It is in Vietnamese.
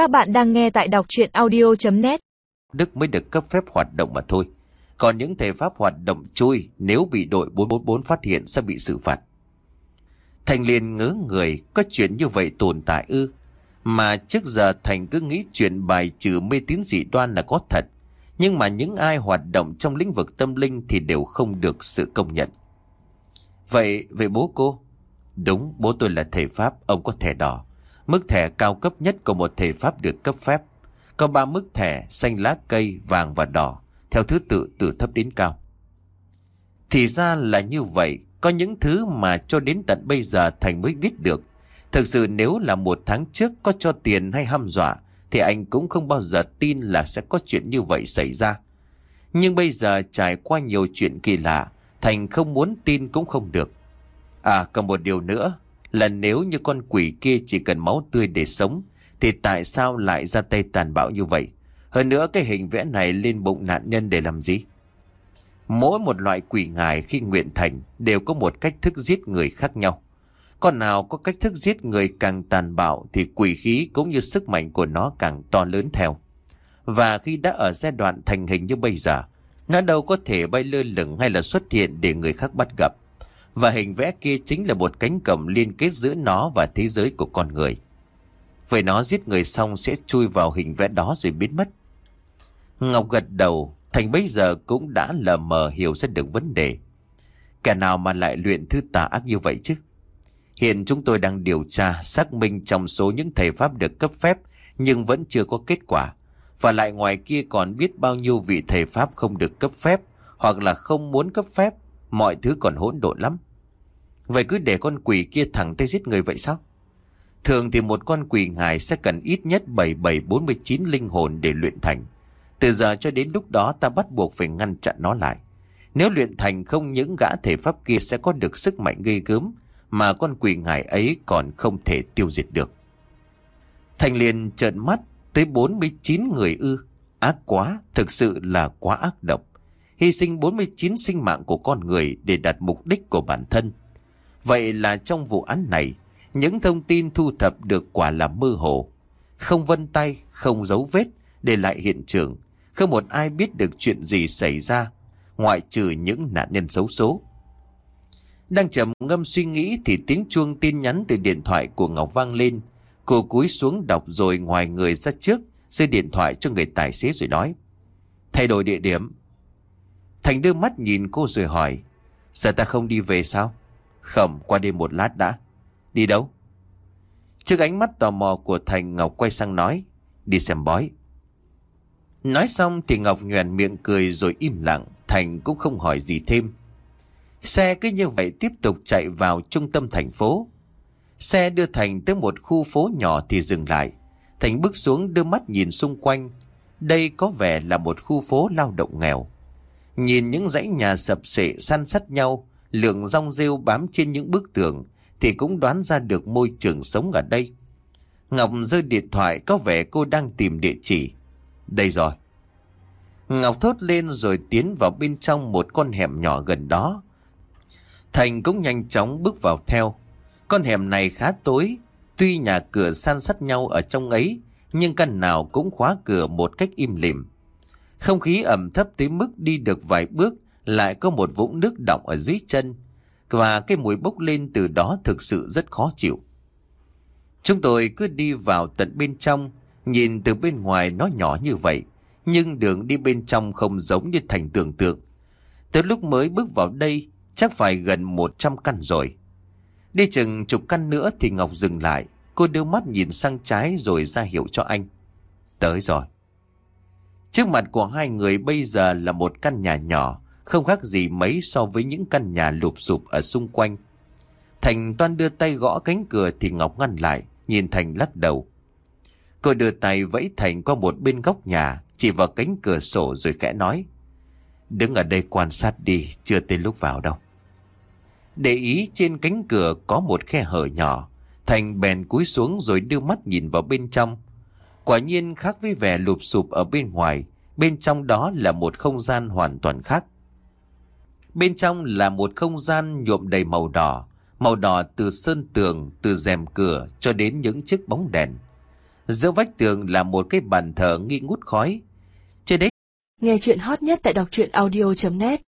Các bạn đang nghe tại đọc chuyện audio.net Đức mới được cấp phép hoạt động mà thôi. Còn những thể pháp hoạt động chui nếu bị đội 444 phát hiện sẽ bị xử phạt. Thành liền ngớ người, có chuyện như vậy tồn tại ư. Mà trước giờ Thành cứ nghĩ chuyện bài trừ mê tín dị đoan là có thật. Nhưng mà những ai hoạt động trong lĩnh vực tâm linh thì đều không được sự công nhận. Vậy, vậy bố cô? Đúng, bố tôi là thầy Pháp, ông có thẻ đỏ. Mức thẻ cao cấp nhất của một thể Pháp được cấp phép. Có ba mức thẻ xanh lá cây, vàng và đỏ, theo thứ tự từ thấp đến cao. Thì ra là như vậy, có những thứ mà cho đến tận bây giờ Thành mới biết được. Thực sự nếu là một tháng trước có cho tiền hay hăm dọa, thì anh cũng không bao giờ tin là sẽ có chuyện như vậy xảy ra. Nhưng bây giờ trải qua nhiều chuyện kỳ lạ, Thành không muốn tin cũng không được. À còn một điều nữa là nếu như con quỷ kia chỉ cần máu tươi để sống thì tại sao lại ra tay tàn bạo như vậy? Hơn nữa cái hình vẽ này lên bụng nạn nhân để làm gì? Mỗi một loại quỷ ngài khi nguyện thành đều có một cách thức giết người khác nhau. Con nào có cách thức giết người càng tàn bạo thì quỷ khí cũng như sức mạnh của nó càng to lớn theo. Và khi đã ở giai đoạn thành hình như bây giờ, nó đâu có thể bay lơ lửng hay là xuất hiện để người khác bắt gặp. Và hình vẽ kia chính là một cánh cổng liên kết giữa nó và thế giới của con người. Vậy nó giết người xong sẽ chui vào hình vẽ đó rồi biến mất. Ngọc gật đầu, Thành bây giờ cũng đã lờ mờ hiểu ra được vấn đề. Kẻ nào mà lại luyện thứ tà ác như vậy chứ? Hiện chúng tôi đang điều tra xác minh trong số những thầy Pháp được cấp phép nhưng vẫn chưa có kết quả. Và lại ngoài kia còn biết bao nhiêu vị thầy Pháp không được cấp phép hoặc là không muốn cấp phép, mọi thứ còn hỗn độn lắm. Vậy cứ để con quỷ kia thẳng tay giết người vậy sao? Thường thì một con quỷ ngài sẽ cần ít nhất 7749 linh hồn để luyện thành. Từ giờ cho đến lúc đó ta bắt buộc phải ngăn chặn nó lại. Nếu luyện thành không những gã thể pháp kia sẽ có được sức mạnh gây gớm mà con quỷ ngài ấy còn không thể tiêu diệt được. Thành liền trợn mắt tới 49 người ư. Ác quá, thực sự là quá ác độc. Hy sinh 49 sinh mạng của con người để đạt mục đích của bản thân. Vậy là trong vụ án này, những thông tin thu thập được quả là mơ hồ. Không vân tay, không dấu vết, để lại hiện trường. Không một ai biết được chuyện gì xảy ra, ngoại trừ những nạn nhân xấu số. Đang trầm ngâm suy nghĩ thì tiếng chuông tin nhắn từ điện thoại của Ngọc vang lên. Cô cúi xuống đọc rồi ngoài người ra trước, rơi điện thoại cho người tài xế rồi nói. Thay đổi địa điểm. Thành đưa mắt nhìn cô rồi hỏi. Giờ ta không đi về sao? Không, qua đêm một lát đã. Đi đâu? Trước ánh mắt tò mò của Thành Ngọc quay sang nói. Đi xem bói. Nói xong thì Ngọc nhoèn miệng cười rồi im lặng. Thành cũng không hỏi gì thêm. Xe cứ như vậy tiếp tục chạy vào trung tâm thành phố. Xe đưa Thành tới một khu phố nhỏ thì dừng lại. Thành bước xuống đưa mắt nhìn xung quanh. Đây có vẻ là một khu phố lao động nghèo. Nhìn những dãy nhà sập sệ san sắt nhau, lượng rong rêu bám trên những bức tường thì cũng đoán ra được môi trường sống ở đây. Ngọc rơi điện thoại có vẻ cô đang tìm địa chỉ. Đây rồi. Ngọc thốt lên rồi tiến vào bên trong một con hẻm nhỏ gần đó. Thành cũng nhanh chóng bước vào theo. Con hẻm này khá tối, tuy nhà cửa san sắt nhau ở trong ấy, nhưng căn nào cũng khóa cửa một cách im lìm. Không khí ẩm thấp tới mức đi được vài bước lại có một vũng nước đọng ở dưới chân và cái mùi bốc lên từ đó thực sự rất khó chịu. Chúng tôi cứ đi vào tận bên trong, nhìn từ bên ngoài nó nhỏ như vậy, nhưng đường đi bên trong không giống như thành tưởng tượng. Từ lúc mới bước vào đây, chắc phải gần 100 căn rồi. Đi chừng chục căn nữa thì Ngọc dừng lại, cô đưa mắt nhìn sang trái rồi ra hiệu cho anh. Tới rồi. Trước mặt của hai người bây giờ là một căn nhà nhỏ, không khác gì mấy so với những căn nhà lụp sụp ở xung quanh. Thành toan đưa tay gõ cánh cửa thì Ngọc ngăn lại, nhìn Thành lắc đầu. Cô đưa tay vẫy Thành qua một bên góc nhà, chỉ vào cánh cửa sổ rồi khẽ nói. Đứng ở đây quan sát đi, chưa tới lúc vào đâu. Để ý trên cánh cửa có một khe hở nhỏ, Thành bèn cúi xuống rồi đưa mắt nhìn vào bên trong. Quả nhiên khác với vẻ lụp sụp ở bên ngoài, bên trong đó là một không gian hoàn toàn khác. Bên trong là một không gian nhuộm đầy màu đỏ, màu đỏ từ sơn tường, từ rèm cửa cho đến những chiếc bóng đèn. Giữa vách tường là một cái bàn thờ nghi ngút khói. Trên đấy Nghe chuyện hot nhất tại đọc truyện audio.net